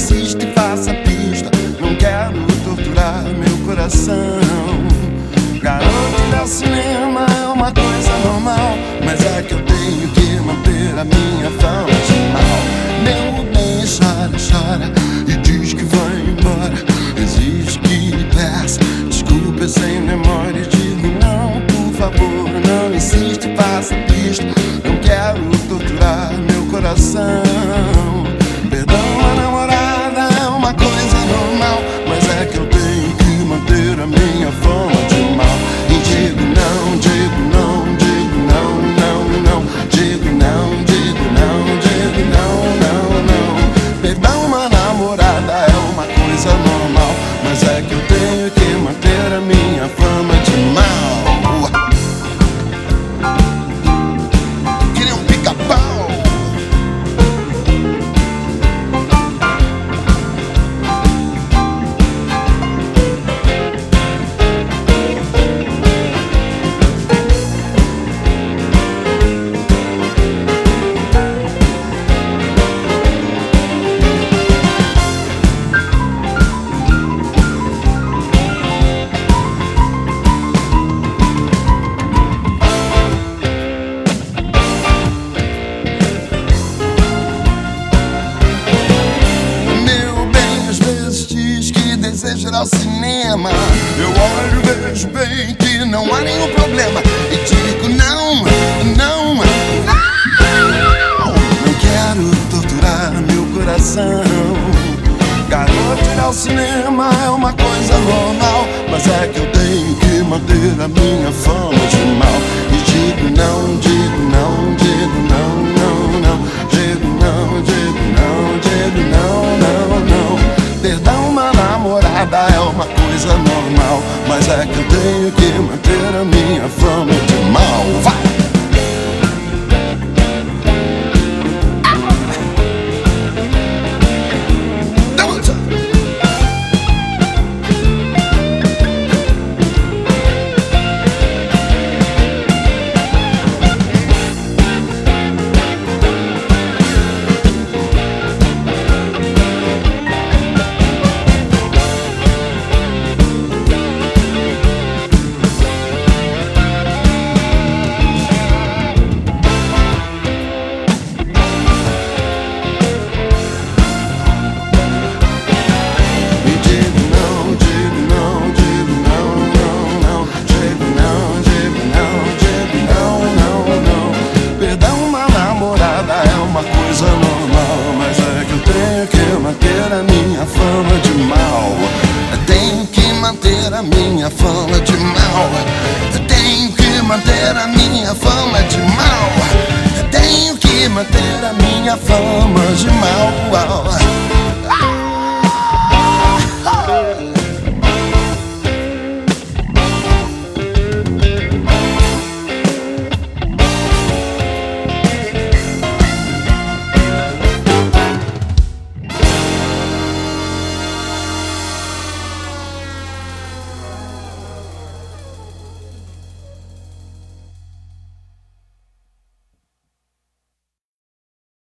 insiste, faça pista. Não quero torturar meu coração. Ao cinema. Eu olho e vejo bem que não há nenhum problema. E digo não, não, não. Não quero torturar meu coração. Garoto ir ao cinema é uma coisa normal. Mas é que eu tenho que manter a minha fama de mal. E digo não, digo namorada é uma coisa normal. Mas é que eu tenho que manter a minha fama de mal. Vai! Manter a minha fama de mal. Eu tenho que manter a minha fama de mal. Eu tenho que manter a minha fama de mal.